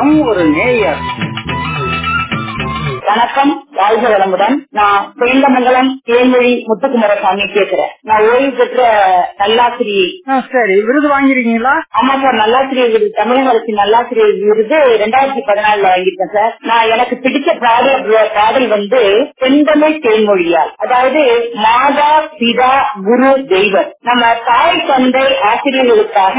நம் ஒரு நேயர். வணக்கம் வாழ்க வளமுடன். நான் வேண்டமங்கலம் தேன்மொழி முத்துக்குமாரசாமி பேசுறேன் நான் ஓய்வு பெற்ற நல்லாசிரியை சரி. விருது வாங்கிருக்கீங்களா ஆமா சார். நல்லாசிரியர் விருது. தமிழக அரசின் நல்லாசிரியர் விருது ரெண்டாயிரத்தி பதினாலுல வாங்கியிருக்கேன் சார். நான் எனக்கு பிடிச்ச பாடல் பாடல் வந்து செந்தமிழ் தேன்மொழியால். அதாவது மாதா பிதா குரு தெய்வம். நம்ம தாய் தந்தை ஆசிரியர்களுக்காக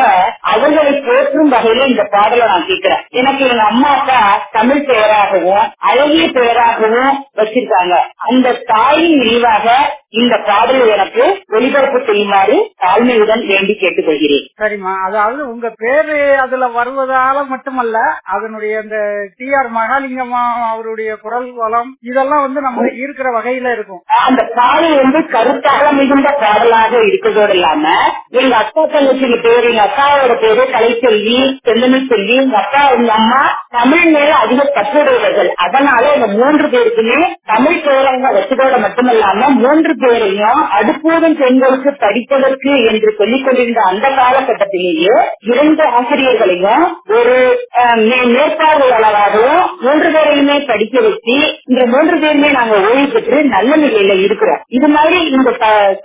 அவர்களை போற்றும் வகையில இந்த பாடலை நான் கேட்கிறேன். எனக்கு எங்க அம்மா அப்பா தமிழ் பெயராகவும் அழகிய பெயராகவும் வச்சிருக்காங்க. அந்த தாயின் நினைவாக இந்த பாடல் எனக்கு ஒளிபரப்பு செய்யுமாறு தாழ்மையுடன் வேண்டி கேட்டுக்கொள்கிறேன். சரிம்மா. அதாவது உங்க பேரு அதுல வருவதால மட்டுமல்ல அதனுடைய அந்த டி ஆர் மகாலிங்கம்மா அவருடைய குரல் வளம் இதெல்லாம் வந்து நம்ம இருக்கிற வகையில இருக்கும். அந்த பாடல் வந்து கருத்தாக மிகுந்த பாடலாக இருக்கிறதோடு இல்லாம எங்க அக்கா தங்கச்சிக்கு பேரு எங்க அக்காவோட பேரு கலைச்செல்வி செந்தமிழ் செல்வி எங்க அப்பா எங்க அம்மா தமிழ் மேல அதிக பற்றுடையவர்கள். அதனால இந்த மூன்று பேருக்குமே தமிழ் பேரங்க வச்சதோட மட்டுமல்லாம மூன்று பேரையும் அடுப்பூதும் பெண்களுக்கு படிப்பதற்கு என்று சொல்லிக் கொண்டிருந்த அந்த காலகட்டத்திலேயே இரண்டு ஆசிரியர்களையும் ஒரு மேற்பார்வையாளராகவும் மூன்று பேரையுமே படிக்க வச்சு இந்த மூன்று பேருமே நாங்க ஓய்வு பெற்று நல்ல நிலையில இருக்கிறோம். இது மாதிரி இந்த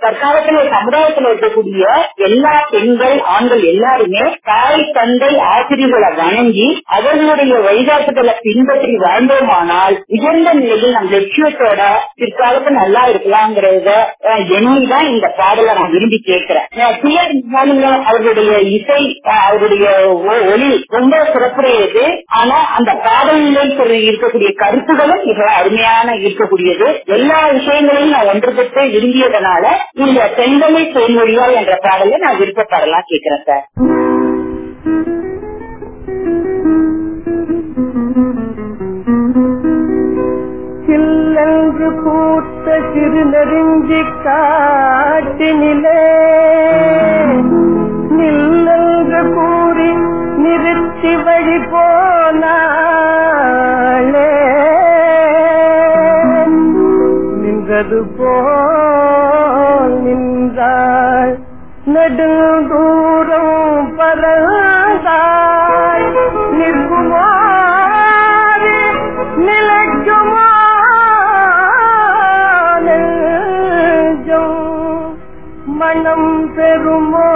தற்காலத்துல சமுதாயத்தில் இருக்கக்கூடிய எல்லா பெண்கள் ஆண்கள் எல்லாருமே தாய் தந்தை ஆசிரியர்களை வணங்கி அவர்களுடைய வழிகாட்டுதலை பின்பற்றி வாழ்ந்தோமானால் உயர்ந்த நிலையில் நம் லட்சியத்தோட பிற்காலத்து நல்லா எண்ணிதான் இந்த பாடலை நான் விரும்பி கேட்கிறேன். அவருடைய இசை அவருடைய ஒளி ரொம்ப சிறப்புடையது. ஆனா அந்த பாடலில் இருக்கக்கூடிய கருத்துகளும் மிக அருமையான இருக்கக்கூடியது. எல்லா விஷயங்களையும் நான் ஒன்று பெற்று விரும்பியதனால இந்த செந்தமை தேன்மொழியால் என்ற பாடலை நான் விருப்பப்படலாம் கேட்கிறேன் சார். சில்லென்று பூத்த சிறு நெருங்கி காட்டினிலே. நில்லென்று கூறி நிறுத்தி வழி போனாளே. நின்றது போல் நின்றாள் நெடுந்தூரம் மனம் பெறுமோ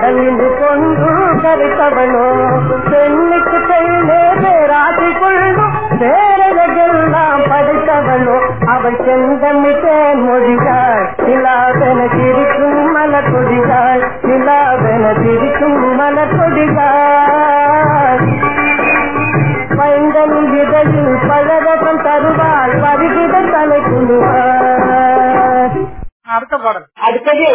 கடந்து கொண்டு கருத்தவனோ பெண்ணுக்கு பெண்ணே பேராசி கொள்ளும். பேரழகெல்லாம் படைத்தவளோ. அவள் செந்தமிட்டே மொழிகாள் நிலாவென சிரிக்கும் மல கொடிகாள் நிலாவென சிரிக்கும் மல கொடிகாள் பைந்தனின் விதையில் பழரசம் தருவாள். பருகிட தலை குழுவாள் அடுத்த பாடல். அடுத்தது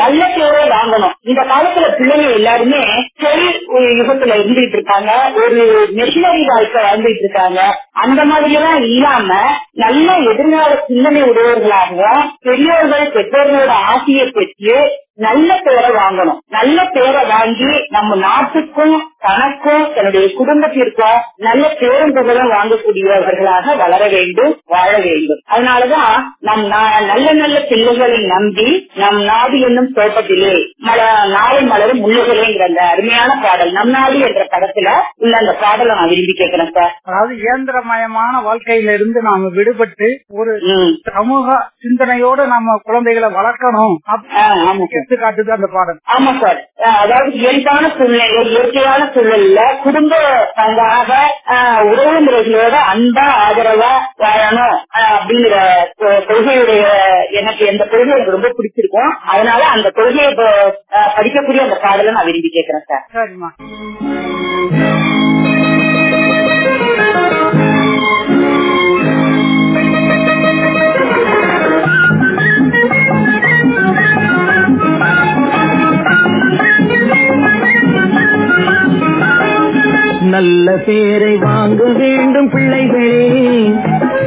நல்ல பேரை வாங்கணும். இந்த காலத்துல பிள்ளைங்க எல்லாருமே செல் யுகத்துல இருந்துட்டு இருக்காங்க. ஒரு மெஷினரி வாழ்க்கை வாழ்ந்துட்டு இருக்காங்க. அந்த மாதிரி எல்லாம் இல்லாம நல்ல எதிர்கால சிந்தனை உடையவர்களாக பெரியோர்கள் பெற்றோர்களோட ஆசையை பெற்று நல்ல பேரை வாங்கணும். நல்ல பேரை வாங்கி நம்ம நாட்டுக்கும் தனக்கும் தன்னுடைய குடும்பத்திற்கும் நல்ல பேரும் புகழும் வாங்கக்கூடியவர்களாக வளர வேண்டும் வாழ வேண்டும். அதனாலதான் நம் நா- நல்ல நல்ல பிள்ளைகளை நம்பி நம் நாடு என்னும் தோட்டத்திலே மல நாளை மலரும் முள்ளுகளேங்கிற அருமையான பாடல் நம் நாடு என்ற படத்துல உள்ள அந்த பாடலை நான் விரும்பி கேட்கிறேன் சார். அதாவது இயந்திரமயமான வாழ்க்கையில இருந்து நாம விடுபட்டு ஒரு. சமூக சிந்தனையோட நம்ம குழந்தைகளை வளர்க்கணும். சார். எடுத்துக்காட்டுது அந்த பாடல். ஆமா சார். அதாவது இயல்பான சூழ்நிலை இயற்கையான சூழல்ல குடும்ப பங்காக உறவு முறைகளோட அன்பா ஆதரவா வாழணும் அப்படிங்கிற கொள்கையுடைய எனக்கு எந்த கொள்கை எனக்கு ரொம்ப பிடிச்சிருக்கும். அதனால அந்த கொள்கையை படிக்கக்கூடிய அந்த பாடலை நான் விரும்பி கேட்கிறேன் சார். சரிம்மா. நல்ல பேரை வாங்க வேண்டும் பிள்ளைகளே.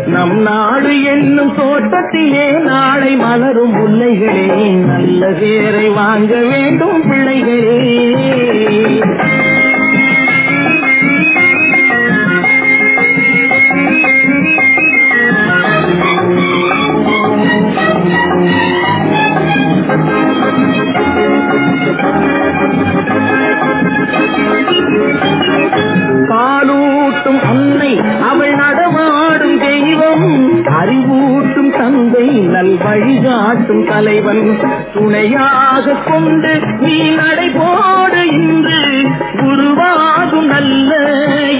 நம் நாடு என்னும் தோட்டத்திலே நாளை மலரும் முல்லைகளே. நல்ல பேரை வாங்க வேண்டும் பிள்ளைகளே. துணையாக கொண்டு நீ நடை போடு இன்று. உருவாகும் நல்ல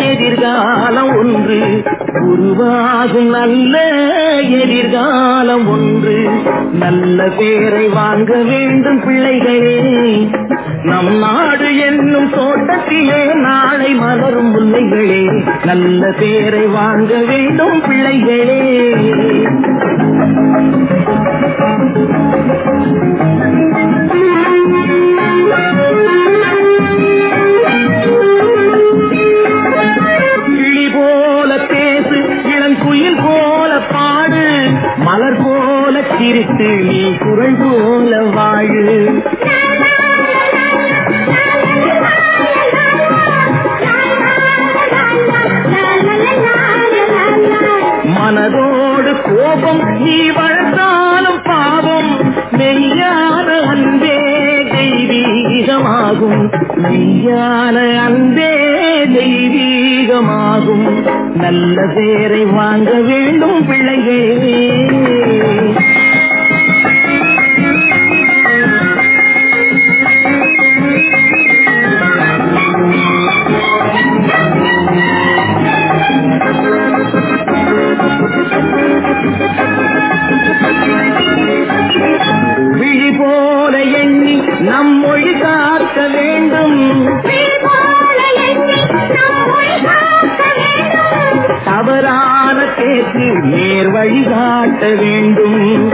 எதிர்காலம் ஒன்று. உருவாகும் நல்ல எதிர்காலம் ஒன்று. நல்ல பேரை வாங்க வேண்டும் பிள்ளைகளே. நம் நாடு என்னும் தோட்டத்திலே நாளை மலரும் முல்லைகளே. நல்ல பேரை வாங்க வேண்டும் பிள்ளைகளே. மனதோடு கோபம் நீ வளர்த்தாலும் மெய்யான அன்பே தெய்வீகமாகும். மெய்யான அன்பே தெய்வீகமாகும். நல்ல பேரை வாங்க வேண்டும் பிள்ளைகளே பேச்சு நேர் வழி காட்ட வேண்டும்.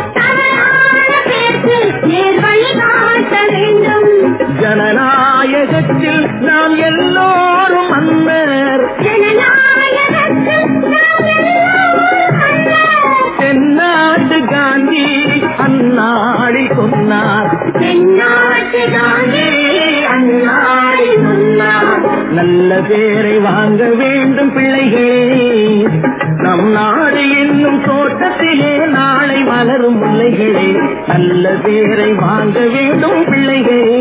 ஜனநாயகத்தில் நாம் எல்லோரும் மன்னர் தென்னாட்டு காந்தி அந்நாளில் சொன்னார். தென்னாட்டு காந்தி அந்நாளில் சொன்னார். நல்ல பேரை வாங்க வேண்டும் பிள்ளைகளே. நம் நாடு என்னும் தோட்டத்திலே நாளை மலரும் முல்லைகளே நல்ல பேரை வாங்க வேண்டும் பிள்ளைகளே.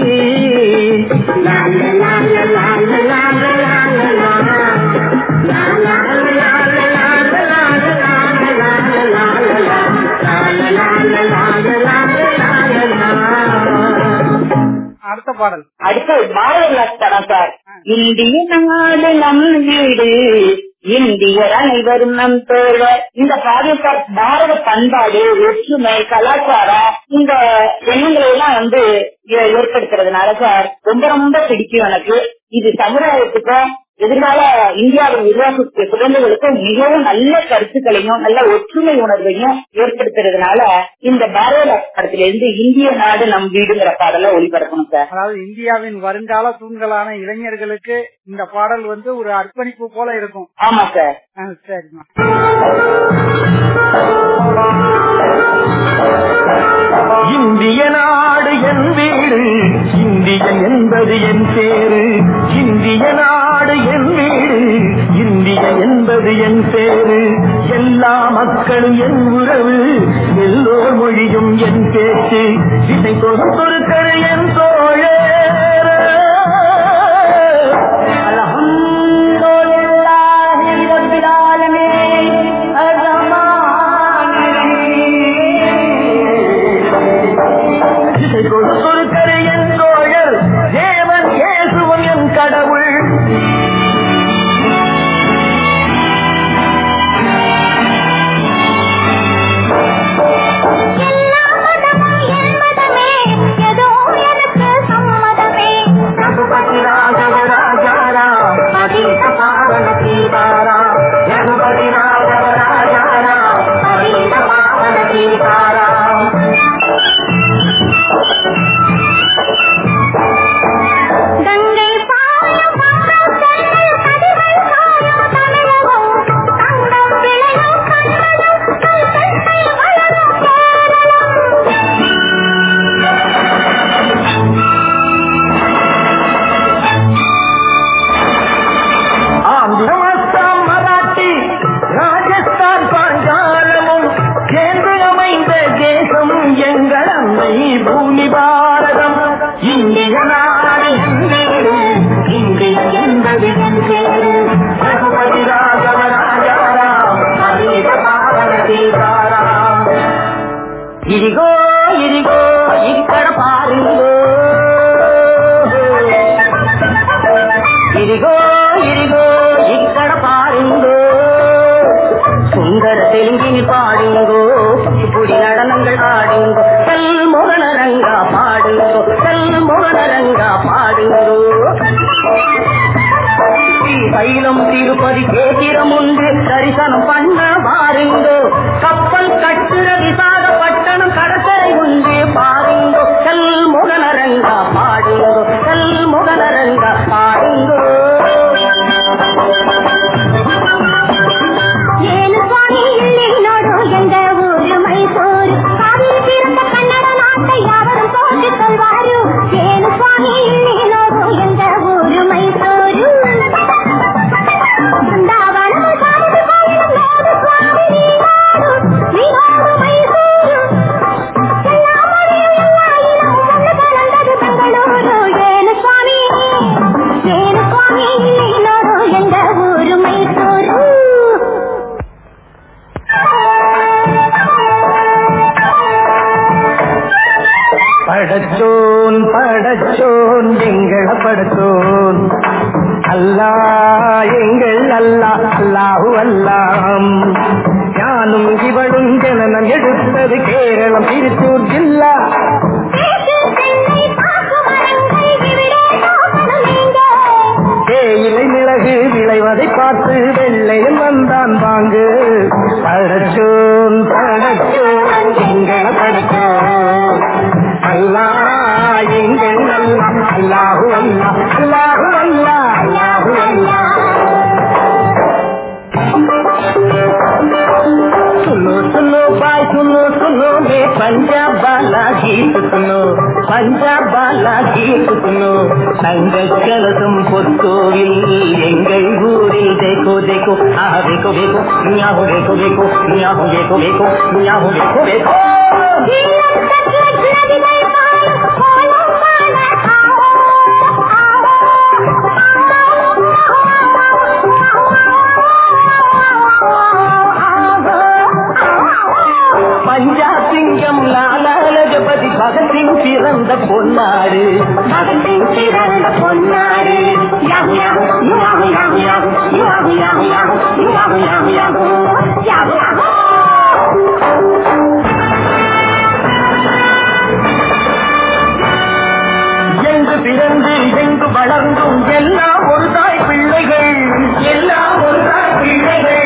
அடுத்த பாடல். அடுத்த மாரவிலாஸ் இந்திய நாடு நம் வீடு இந்தியர் அனைவரும் நம் தோழர். இந்த பாரத பாரத பண்பாடு ஒற்றுமை கலாச்சாரம் இந்த எண்ணங்களை எல்லாம் வந்து ஏற்படுத்துறதுனால சார் ரொம்ப ரொம்ப பிடிக்கும் எனக்கு. இது சமுதாயத்துக்கும் எதிர்கால இந்தியாவின் உருவாக்க குழந்தைகளுக்கும் மிகவும் நல்ல கருத்துக்களையும் நல்ல ஒற்றுமை உணர்வையும் ஏற்படுத்துறதுனால இந்த பாரதிதாஸ் படத்துல இருந்து இந்திய நாடு நம் வீடுங்கிற பாடலை ஒளிபரப்பணும் சார். அதாவது இந்தியாவின் வருங்கால தூண்களான இளைஞர்களுக்கு இந்த பாடல் வந்து ஒரு அர்ப்பணிப்பு போல இருக்கும். ஆமா சார். சரிம்மா. இந்திய நாடு என் வீடு இந்தியன் என்பது என் பேரு. இந்திய நாடு என் வீடு இந்திய என்பது என் பேரு. எல்லா மக்களும் என் உறவு எல்லோர் மொழியும் என் பேச்சு. இதை கொடுத்தொருத்தர் என் தோழர் பஞ்சாப் பாலா கீட்டு சுனோ தங்க கலசம் பொற்கோவில் எங்கள் ஊரில் தேக்கோ தேக்கோ ஆஹா தேக்கோ தேக்கோ ஞாபோ தேக்கோ தேக்கோ ஞாபோ தேக்கோ தேக்கோ ஞாபோ தேக்கோ தேக்கோ பிறந்த பொன்னாடு. பகத்சிங் பிறந்த பொன்னாடு எங்கு பிறந்து எங்கு வளர்ந்தும் எல்லாம் ஒரு தாய் பிள்ளைகள். எல்லாம் ஒரு தாய் பிள்ளைகள்.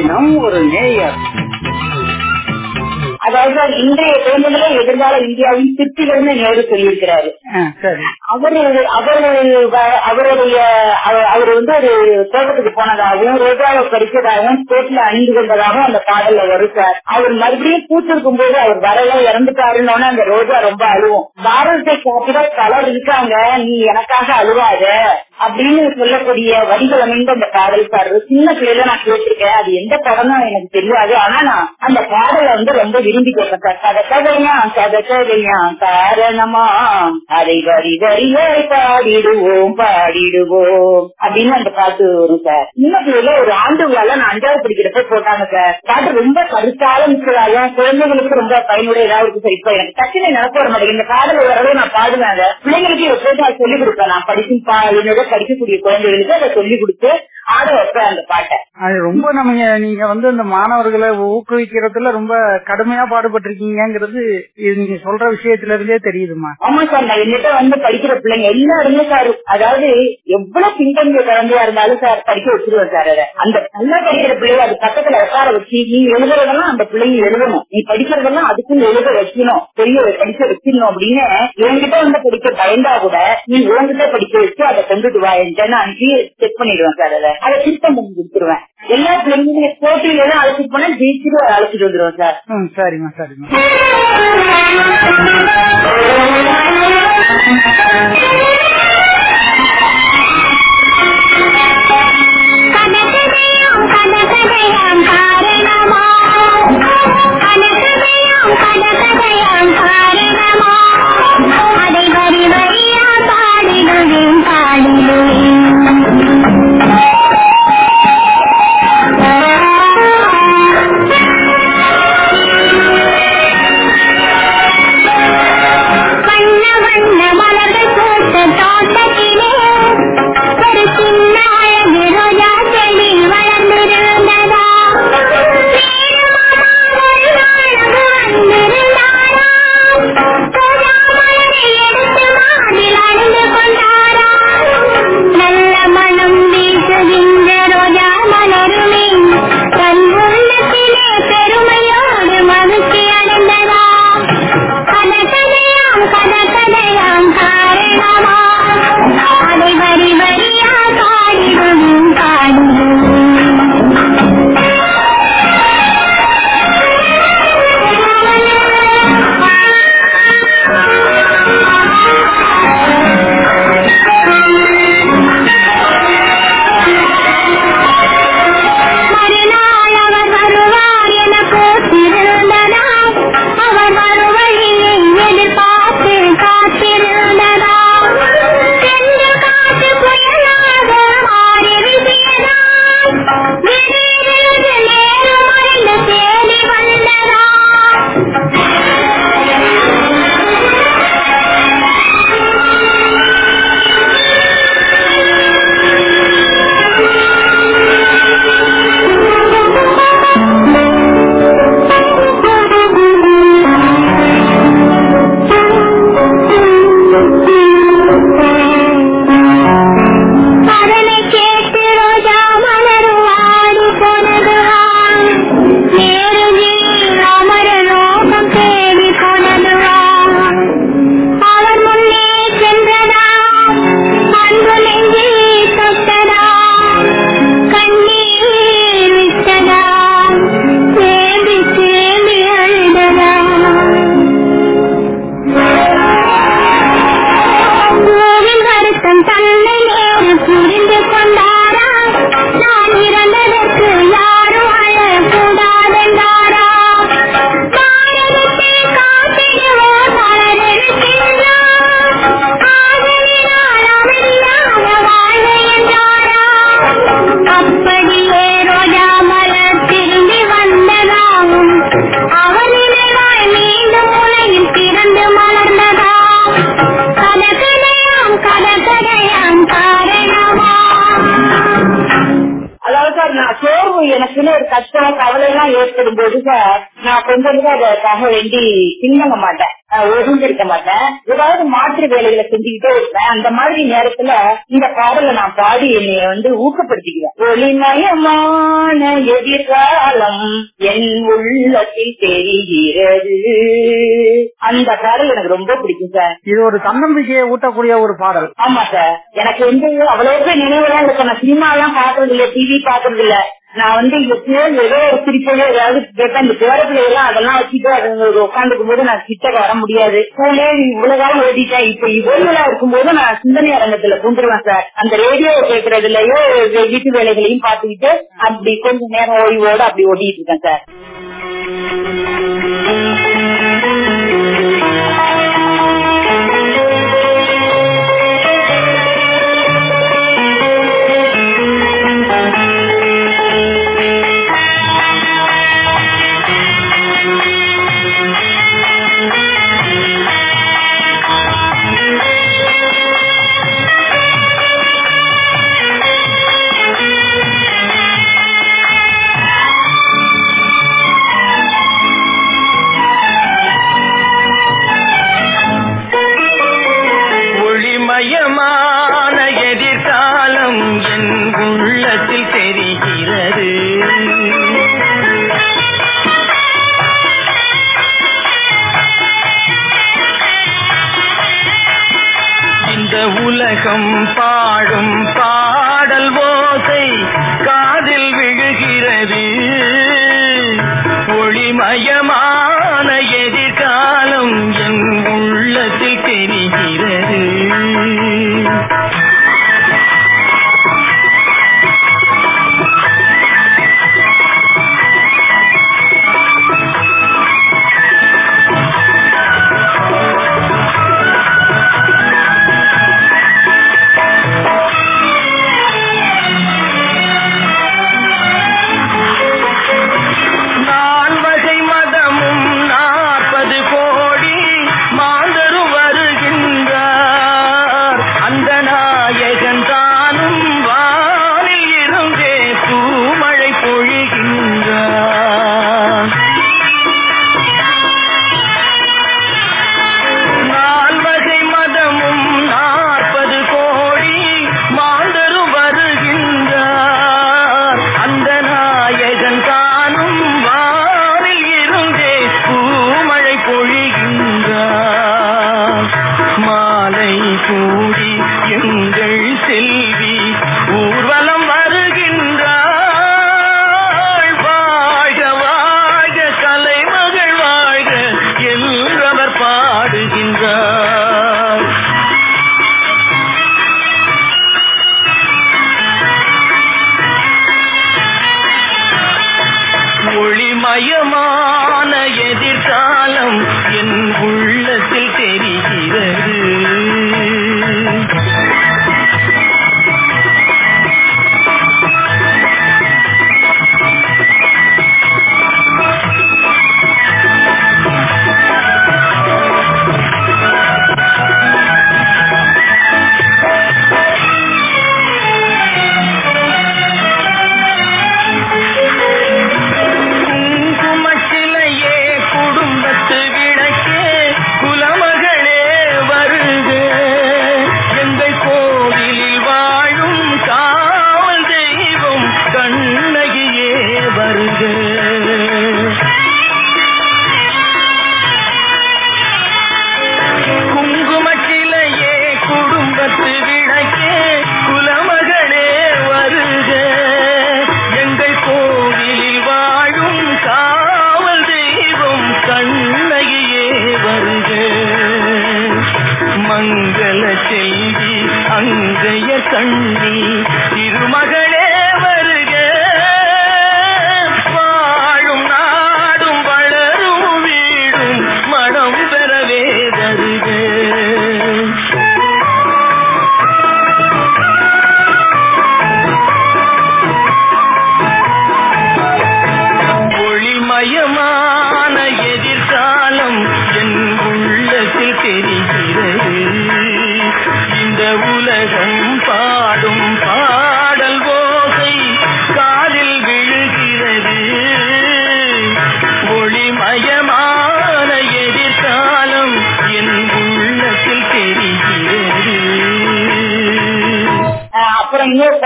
தினம் ஒரு நேயர் அதாவது இன்றைய குழந்தைகளே எதிர்கால இந்தியாவின் சிற்பிகள்னு நேரு சொல்லியிருக்கிறாரு. அவரு அவரு அவருடைய அவ- அவர் வந்து ஒரு தோட்டத்துக்கு போனதாகவும் ரோஜாவை படிச்சதாகவும் ஸ்டேட்ல அணிந்து கொண்டதாகவும் அந்த பாடல்ல வரும் சார். அவர் மறுபடியும் பூத்திருக்கும் போது அவர் வரல இறந்துட்டாருன்னு அந்த ரோஜா ரொம்ப அழுவும். பாரதத்தை காப்பிட பலர் இருக்காங்க நீ எனக்காக அழுவாத அப்படின்னு சொல்லக்கூடிய வரிகள் அமைந்த அந்த பாடல் சார். சின்ன பிள்ளைல நான் கேட்டிருக்கேன் அது எந்த படமும் எனக்கு தெரியாது. ஆனா நான் அந்த பாடலை வந்து ரொம்ப விரும்பி கேட்பேன் சார் கதை கதையா கதை அதை வரி வரியாய் பாடிடுவோம் பாடிடுவோம். அப்படின்னு அந்த பாட்டு வரும் சார். இன்னும் ஒரு ஆண்டு நான் அஞ்சாவது படிக்கிறப்ப போட்டாங்க சார். பாட்டு ரொம்ப கருத்தால மிச்சதாகும் குழந்தைகளுக்கு ரொம்ப பயனுடையதா இருக்கு சார். இப்ப எனக்கு டக்குனு நடக்க வர மாட்டேங்குது. இந்த பாடல் வரவே நான் பாடுவேன் பிள்ளைங்களுக்கு எப்போதும் அதை சொல்லிக் கொடுப்பேன். நான் படிக்கும் பா- என்னோட படிக்கக்கூடிய குழந்தைகளுக்கு அதை சொல்லிக் கொடுத்து ஆட வைப்பேன் அந்த பாட்டை. அது ரொம்ப நம்ம நீங்க வந்து இந்த மாணவர்களை ஊக்குவிக்கிறதுல ரொம்ப கடுமையா பாடுபட்டிருக்கீங்கிறது இது நீங்க சொல்ற விஷயத்துல இருந்தே தெரியுதுமா ஆமா சார் நான் என்னிட்ட வந்து படிக்கிற பிள்ளைங்க எல்லாருமே சார் அதாவது எவ்வளவு பின்தங்கிய குழந்தையா இருந்தாலும் சார் படிக்க வச்சிருவேன் சார் அதை. அந்த நல்லா படிக்கிற பிள்ளைங்க அது பக்கத்துல உட்கார வச்சு நீ எழுதுறதெல்லாம் அந்த பிள்ளைங்க எழுதணும். நீ படிக்கிறதெல்லாம் அதுக்கும் எழுத வைக்கணும். பெரிய படிக்க வச்சிடணும் அப்படின்னு என்கிட்ட வந்து படிக்க பயந்தா கூட நீ உங்ககிட்ட படிக்க வச்சு அதை கொண்டுட்டு வா என்கிட்ட அனுப்பி செக் பண்ணிடுவேன் சார் அதை. அதை திருத்தம் பண்ணி கொடுத்துருவேன். எல்லா பிள்ளைங்களும் போட்டியில அழைச்சிட்டு போனா ஜெயிச்சுட்டு அழைச்சிட்டு வந்துருவேன் சார். ம் சரிம்மா சரிம்மா கனகதையாம் கனகதையாம் ஒரு கஷ்டம் கவலை எல்லாம் ஏற்படும் போது சார் நான் கொஞ்சம் கூட அதற்காக வேண்டி பின்னங்க மாட்டேன். ஒதுங்கிருக்க மாட்டேன். ஏதாவது மாற்று வேலைகளை செஞ்சுக்கிட்டே இருப்பேன். அந்த மாதிரி நேரத்துல இந்த பாடலை நான் பாடி என்னைய வந்து ஊக்கப்படுத்திக்குவேன். ஒளிமயமான எதிர்காலம் என் உள்ளத்தில் தெரிகிறது. அந்த பாடல் எனக்கு ரொம்ப பிடிக்கும் சார். இது ஒரு தன்னம்பிக்கையை ஊட்டக்கூடிய ஒரு பாடல். ஆமா சார். எனக்கு வந்து அவ்வளவு நினைவுலாம் இருக்கு நான் சினிமா எல்லாம் பாக்குறது இல்ல டிவி பாக்குறது இல்ல நான் வந்து எப்பயோ ஏதோ ஒரு சிரிப்பையோ ஏதாவது கேட்டேன் இந்த பேரப்பிள்ளை எல்லாம் அதெல்லாம் வச்சுட்டு அது உட்காந்துக்கும் போது நான் கிட்ட வர முடியாது. ஸ்கூலே இவ்வளவு காலம் ஓடிட்டேன். இப்ப இவங்களா இருக்கும்போது நான் சிந்தனை அரங்கத்துல பூந்துருவேன் சார். அந்த ரேடியோ கேட்கறதுலயோ வீட்டு வேலைகளையும் பாத்துக்கிட்டு அப்படி கொஞ்ச நேரம் ஓய்வோட அப்படி ஓடிட்டு இருக்கேன் சார்.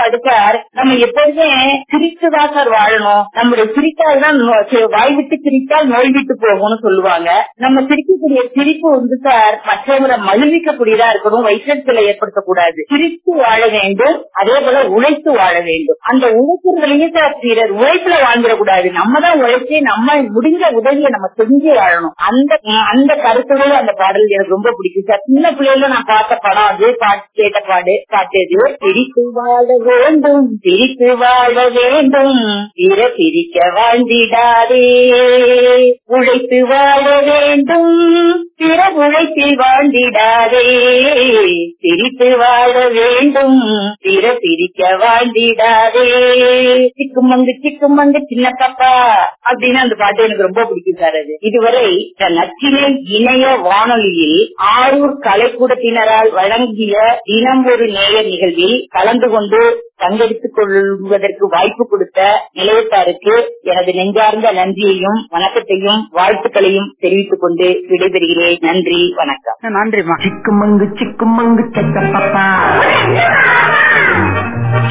இன்னொரு சார் நம்ம எப்போதுமே சிரித்துதான் சார் வாழணும். நம்முடைய சிரித்தால் தான் வாய் விட்டு சிரித்தால் நோய் விட்டு போகும்னு சொல்லுவாங்க. நம்ம சிரிக்கக்கூடிய சிரிப்பு வந்து சார் மற்றவரை மகிழ்விக்கக்கூடியதா இருக்கணும் வைத்தறிச்சலை ஏற்படுத்தக்கூடாது. சிரித்து வாழ வேண்டும் அதே போல உழைத்து வாழ வேண்டும். அந்த உழைக்கிறதுலயும் சார் சீரர் உழைப்புல வாழ்ந்துடக்கூடாது. நம்ம தான் உழைச்சி நம்ம முடிஞ்ச உதவியை நம்ம செஞ்சு வாழணும். அந்த அந்த கருத்துடைய அந்த பாடல் எனக்கு ரொம்ப பிடிக்கும் சார். சின்ன பிள்ளைல நான் பார்த்த படம் அது பாட்டு கேட்ட பாடு பாட்டு பிரித்து வாழவே வேண்டும். பிரித்து வாழ வேண்டும். பிற பிரிக்க வாழ்ந்திடாதே. உழைத்து வாழ வேண்டும். பிற உழைப்பில் வாழ்ந்திடாதே. பிரித்து வாழ வேண்டும். பிற பிரிக்க வாழ்ந்திடாதே சிக்குமங்கு சிக்குமங்கு சின்ன பாப்பா. அப்படின்னு அந்த பாட்டு எனக்கு ரொம்ப பிடிக்கும் சார் அது. இதுவரை நச்சினை இணைய வானொலியில் ஆரூர் கலைக்கூடத்தினரால் வழங்கிய தினம் ஒரு நேய நிகழ்வில் கலந்து கொண்டு பங்கெடுத்துக் கொள்வதற்கு வாய்ப்பு கொடுத்த நிலையத்தாருக்கு எனது நெஞ்சார்ந்த நன்றியையும் வணக்கத்தையும் வாழ்த்துக்களையும் தெரிவித்துக் கொண்டு விடைபெறுகிறேன் நன்றி வணக்கம் நன்றிமா சிக்குமங்கு சிக்குமங்கு சட்ட பாப்பா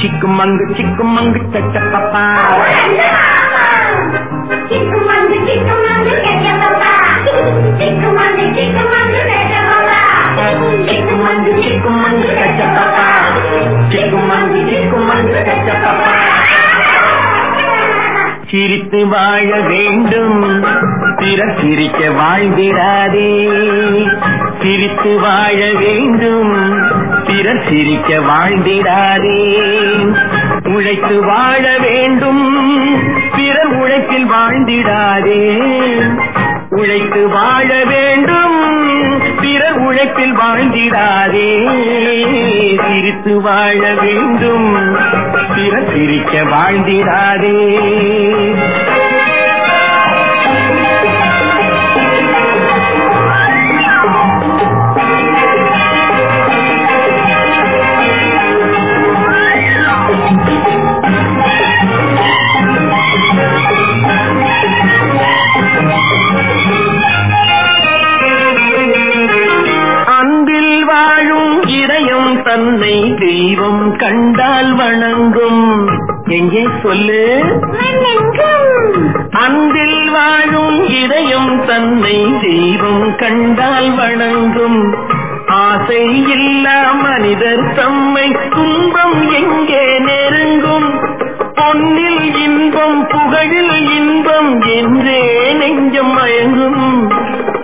சிக்குமங்கு சிக்குமங்கு சட்ட பாப்பா சிக்குமங்கு சிக்குமங்கு கெட்ட பாப்பா சிக்குமங்கு சிக்குமங்கு கெட்ட பாப்பா சிக்குமங்கு சிக்குமங்கு சட்ட பாப்பா சிக்குமங்கு சிக்குமங்கு சட்ட சிரித்து வாழ வேண்டும். பிற சிரிக்க வாழ்ந்திடாதே. சிரித்து வாழ வேண்டும். பிறர் சிரிக்க வாழ்ந்திடாதே. உழைத்து வாழ வேண்டும். பிறர் உழைப்பில் வாழ்ந்திடாதே. உழைத்து வாழ வேண்டும். உழைப்பில் வாழ்ந்திடாதே. சிரித்து வாழ வேண்டும். பிறர் சிரிக்க வாழ்ந்திடாதே. கண்டால் வணங்கும். எங்கே சொல்லு? அன்பில் வாழும் இதயம் தன்னை தெய்வம் கண்டால் வணங்கும். ஆசை இல்லா மனிதர் தம்மை துன்பம் எங்கே நெருங்கும்? பொன்னில் இன்பம் புகழில் இன்பம் என்றே நெஞ்சம் மயங்கும்.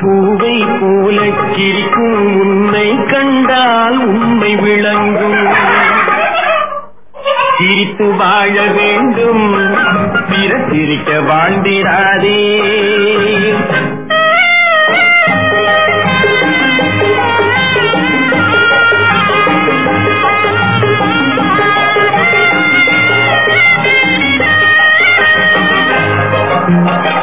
பூவை போல சிரிக்கும் உன்னை கண்டால் உண்மை விளங்கும். சிரித்து வாழ வேண்டும் பிறத்திருக்க வாழ்ந்திராதே Thank you.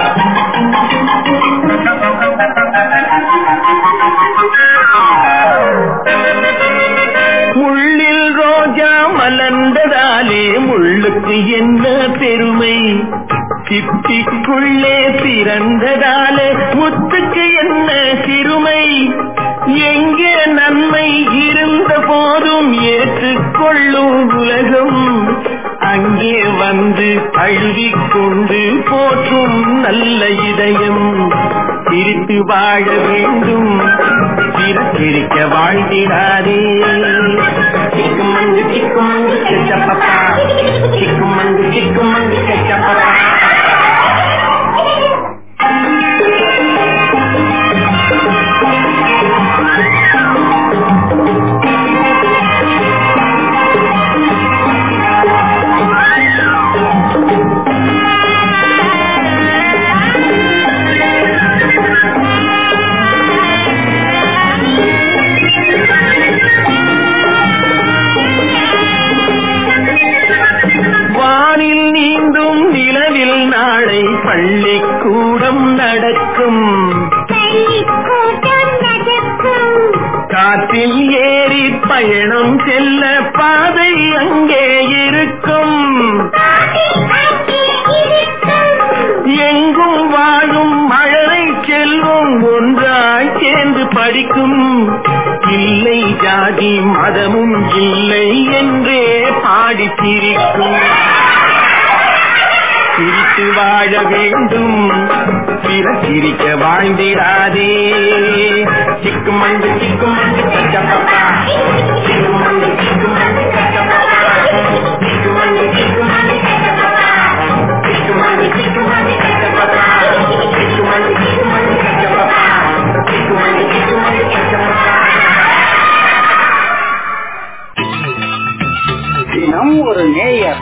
முள்ளுக்கு என்ன பெருமை சிப்பிக்குள்ளே பிறந்ததாலே முத்துக்கு என்ன சிறுமை? எங்கே நன்மை இருந்த போதும் ஏற்றுக்கொள்ளும் உலகம்? அங்கே வந்து அழுவிக் கொண்டு போற்றும் நல்ல இதயம். சிரித்து வாழ வேண்டும். சிரிக்க வாழ்ந்திடாதே. சிக்குமங்கு சிக்குமங்கு கெச்சப்பப்பா சிக்குமங்கு சிக்குமங்கு கெச்சப்பப்பா வானில் பிற சிரிக்க வாழ்ந்திடாதே சிக்கு மண்டு சிக்கு மண்டு கச்சப்பா சிக்கு மண்டு சிக்கு மண்டு கச்சப்பா சிக்கு மண்டு சிக்கு மண்டு கச்சப்பா சிக்கு மண்டு சிக்கு மண்டு கச்சப்பா சிக்கு மண்டு சிக்கு மண்டு கச்சப்பா சிக்கு மண்டு சிக்கு மண்டு கச்சப்பா தினம் ஒரு நேயர்